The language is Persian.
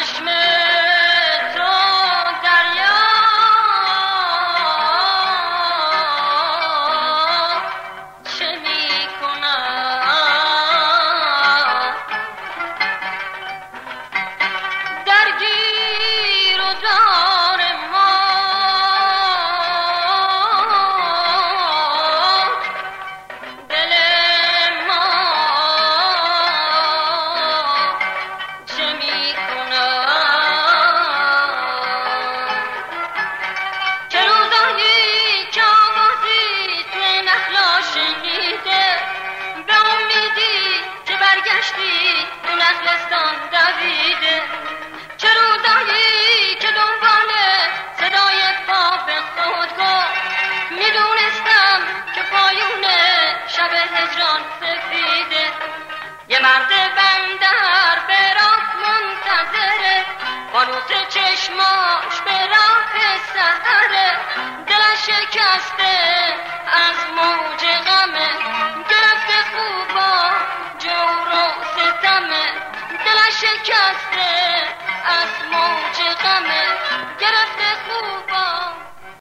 judgment. قطر چشماش به راه سهره دل شکسته از موج غمه. گرفته خوبا جور و ستمه. دل شکسته